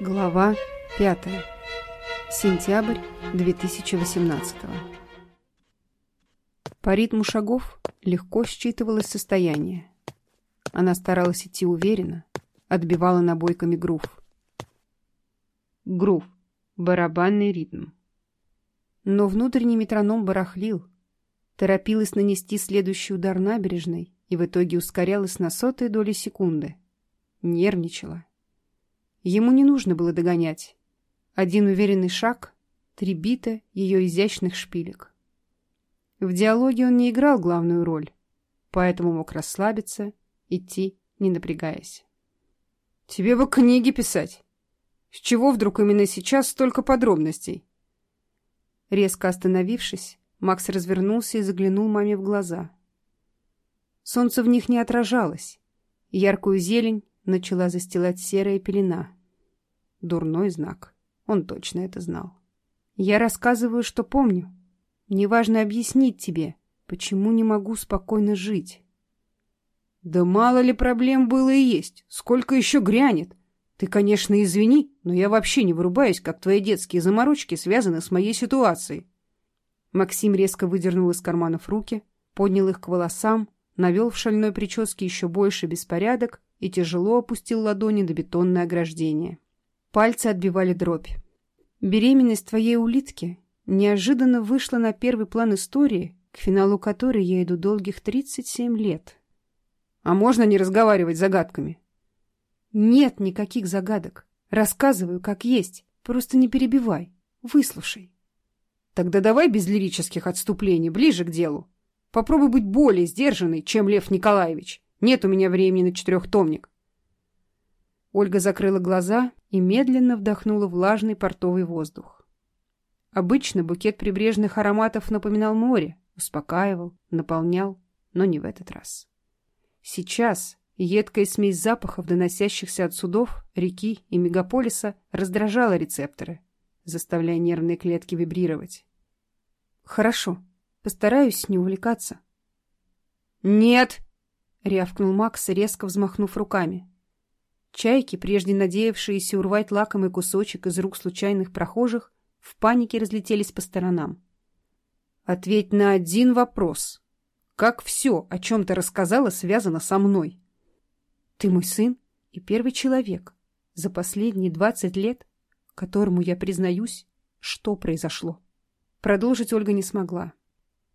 Глава 5. Сентябрь 2018. По ритму шагов легко считывалось состояние. Она старалась идти уверенно, отбивала набойками грув. Грув – барабанный ритм. Но внутренний метроном барахлил, торопилась нанести следующий удар набережной и в итоге ускорялась на сотые доли секунды. Нервничала, Ему не нужно было догонять. Один уверенный шаг, три бита ее изящных шпилек. В диалоге он не играл главную роль, поэтому мог расслабиться, идти, не напрягаясь. «Тебе бы книги писать! С чего вдруг именно сейчас столько подробностей?» Резко остановившись, Макс развернулся и заглянул маме в глаза. Солнце в них не отражалось. Яркую зелень, начала застилать серая пелена. Дурной знак. Он точно это знал. Я рассказываю, что помню. Мне важно объяснить тебе, почему не могу спокойно жить. Да мало ли проблем было и есть. Сколько еще грянет. Ты, конечно, извини, но я вообще не вырубаюсь, как твои детские заморочки связаны с моей ситуацией. Максим резко выдернул из карманов руки, поднял их к волосам, навел в шальной прическе еще больше беспорядок и тяжело опустил ладони на бетонное ограждение. Пальцы отбивали дробь. Беременность твоей улитки неожиданно вышла на первый план истории, к финалу которой я иду долгих 37 лет. А можно не разговаривать загадками? Нет никаких загадок. Рассказываю, как есть. Просто не перебивай. Выслушай. Тогда давай без лирических отступлений, ближе к делу. Попробуй быть более сдержанной, чем Лев Николаевич. Нет у меня времени на четырехтомник. Ольга закрыла глаза и медленно вдохнула влажный портовый воздух. Обычно букет прибрежных ароматов напоминал море, успокаивал, наполнял, но не в этот раз. Сейчас едкая смесь запахов, доносящихся от судов, реки и мегаполиса, раздражала рецепторы, заставляя нервные клетки вибрировать. «Хорошо, постараюсь не увлекаться». «Нет!» — рявкнул Макс, резко взмахнув руками. Чайки, прежде надеявшиеся урвать лакомый кусочек из рук случайных прохожих, в панике разлетелись по сторонам. «Ответь на один вопрос. Как все, о чем ты рассказала, связано со мной?» «Ты мой сын и первый человек за последние двадцать лет, которому я признаюсь, что произошло». Продолжить Ольга не смогла.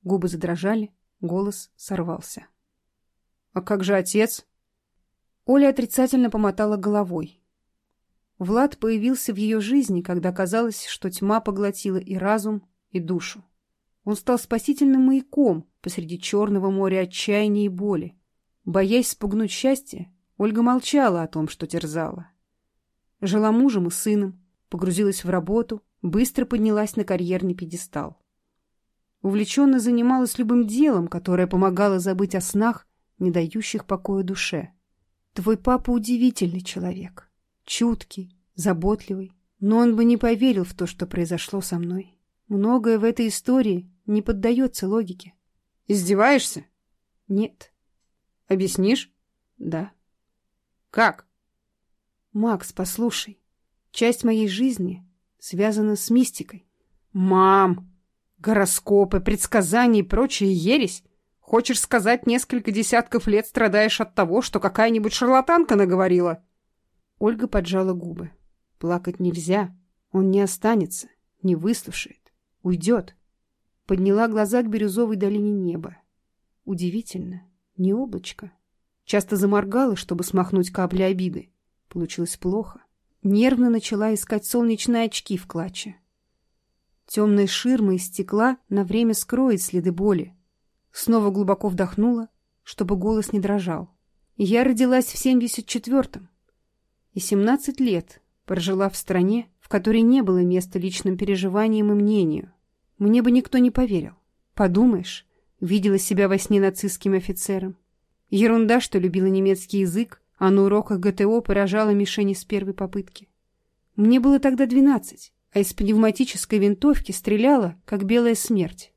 Губы задрожали, голос сорвался. А как же отец? Оля отрицательно помотала головой. Влад появился в ее жизни, когда казалось, что тьма поглотила и разум, и душу. Он стал спасительным маяком посреди черного моря отчаяния и боли. Боясь спугнуть счастье, Ольга молчала о том, что терзала. Жила мужем и сыном, погрузилась в работу, быстро поднялась на карьерный пьедестал. Увлеченно занималась любым делом, которое помогало забыть о снах не дающих покоя душе. Твой папа удивительный человек, чуткий, заботливый, но он бы не поверил в то, что произошло со мной. Многое в этой истории не поддается логике. Издеваешься? Нет. Объяснишь? Да. Как? Макс, послушай, часть моей жизни связана с мистикой. Мам! Гороскопы, предсказания и прочая ересь Хочешь сказать, несколько десятков лет страдаешь от того, что какая-нибудь шарлатанка наговорила?» Ольга поджала губы. «Плакать нельзя. Он не останется, не выслушает, уйдет». Подняла глаза к бирюзовой долине неба. Удивительно, не облачко. Часто заморгала, чтобы смахнуть капли обиды. Получилось плохо. Нервно начала искать солнечные очки в клатче. Темная ширма из стекла на время скроет следы боли, Снова глубоко вдохнула, чтобы голос не дрожал. Я родилась в 74-м. И 17 лет прожила в стране, в которой не было места личным переживаниям и мнению. Мне бы никто не поверил. Подумаешь, видела себя во сне нацистским офицером. Ерунда, что любила немецкий язык, а на уроках ГТО поражала мишени с первой попытки. Мне было тогда 12, а из пневматической винтовки стреляла, как белая смерть.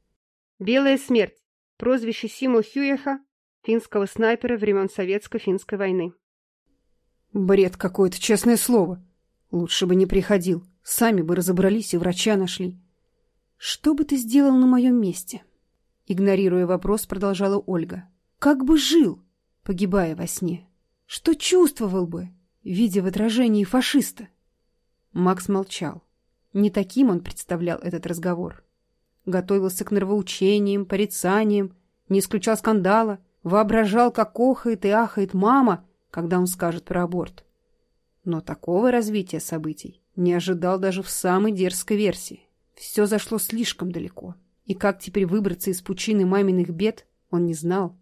Белая смерть прозвище Сима Хьюеха, финского снайпера времен Советско-финской войны. Бред какой-то, честное слово. Лучше бы не приходил. Сами бы разобрались и врача нашли. Что бы ты сделал на моем месте? Игнорируя вопрос, продолжала Ольга. Как бы жил, погибая во сне? Что чувствовал бы, видя в отражении фашиста? Макс молчал. Не таким он представлял этот разговор. — готовился к нравоучениям, порицаниям, не исключал скандала, воображал, как охает и ахает мама, когда он скажет про аборт. Но такого развития событий не ожидал даже в самой дерзкой версии. Все зашло слишком далеко, и как теперь выбраться из пучины маминых бед, он не знал.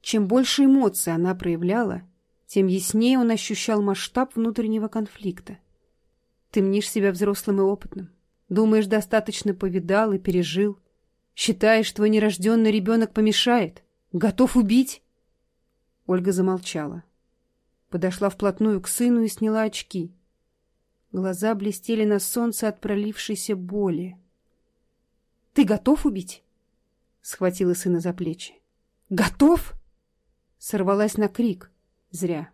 Чем больше эмоций она проявляла, тем яснее он ощущал масштаб внутреннего конфликта. Ты мнишь себя взрослым и опытным, Думаешь, достаточно повидал и пережил? Считаешь, твой нерожденный ребенок помешает? Готов убить?» Ольга замолчала. Подошла вплотную к сыну и сняла очки. Глаза блестели на солнце от пролившейся боли. «Ты готов убить?» Схватила сына за плечи. «Готов?» Сорвалась на крик. Зря.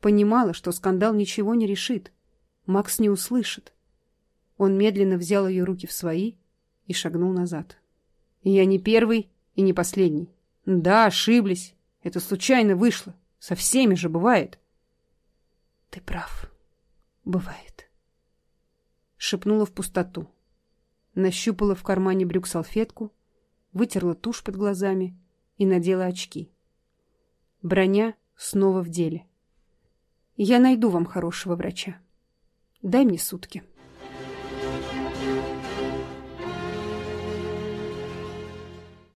Понимала, что скандал ничего не решит. Макс не услышит. Он медленно взял ее руки в свои и шагнул назад. «Я не первый и не последний. Да, ошиблись. Это случайно вышло. Со всеми же бывает». «Ты прав. Бывает». Шепнула в пустоту. Нащупала в кармане брюк салфетку, вытерла тушь под глазами и надела очки. Броня снова в деле. «Я найду вам хорошего врача. Дай мне сутки».